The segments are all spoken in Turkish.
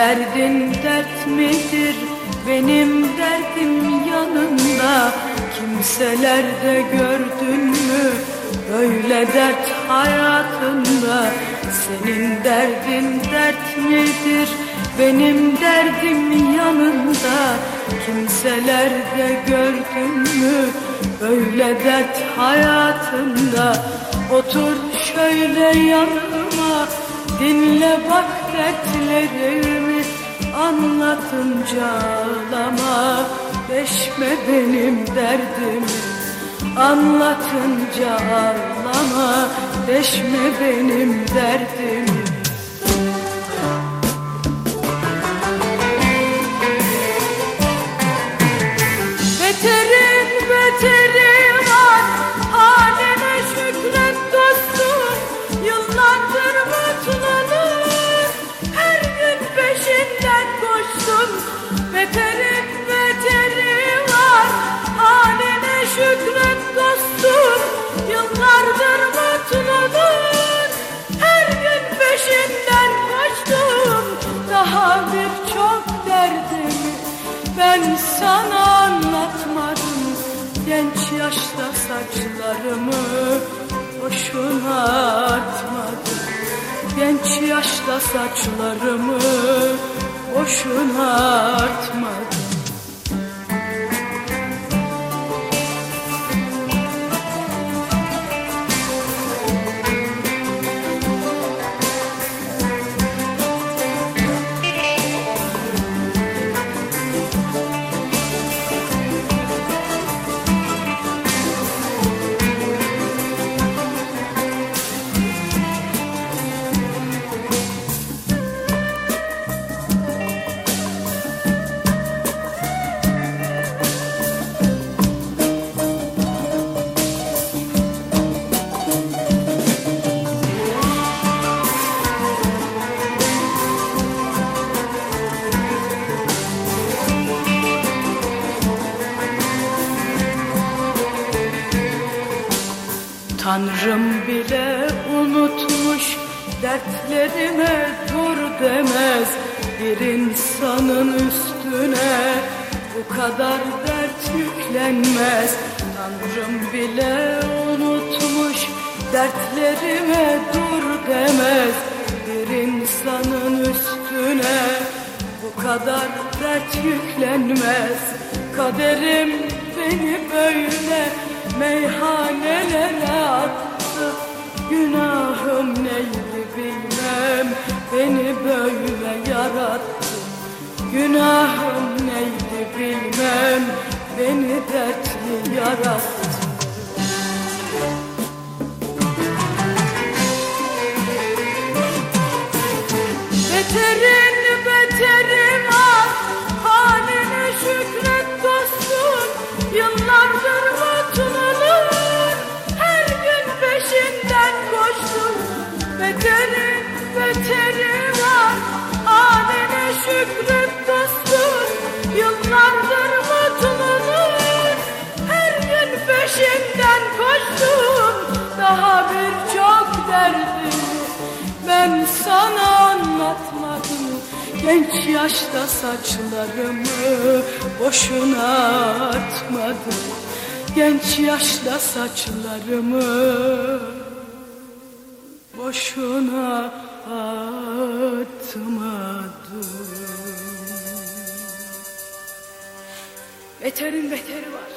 derdin dert midir? Benim derdim yanında. Kimselerde gördün mü? Böyle dert hayatında. Senin derdin dert midir? Benim derdim yanında. Kimselerde gördün mü? Böyle dert hayatında. Otur şöyle yanıma. Dinle bak dertlerimi Anlatınca ağlama. Deşme benim derdimi. Anlatınca ağlama. Deşme benim derdimi sana anlatmadım Genç yaşta saçlarımı boşuna artmadım Genç yaşta saçlarımı boşuna artmadım Tanrım bile unutmuş dertlerime dur demez. Bir insanın üstüne bu kadar dert yüklenmez. Tanrım bile unutmuş dertlerime dur demez. Bir insanın üstüne bu kadar dert yüklenmez. Kaderim beni böyle meyhanelere beni böyle yarattı Günahım neydi bilmem. Beni dertli yarattı ben sana anlatmadım. Genç yaşta saçlarımı boşuna atmadım. Genç yaşta saçlarımı boşuna atmadım. Beterin beteri var.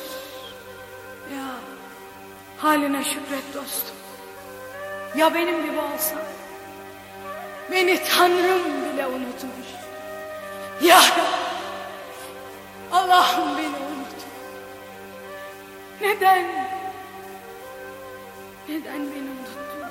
Ya haline şükret dostum. Ya benim gibi olsan Beni Tanrım bile unutmuş. Ya Allah'ım beni unut. Neden? Neden beni unuttun?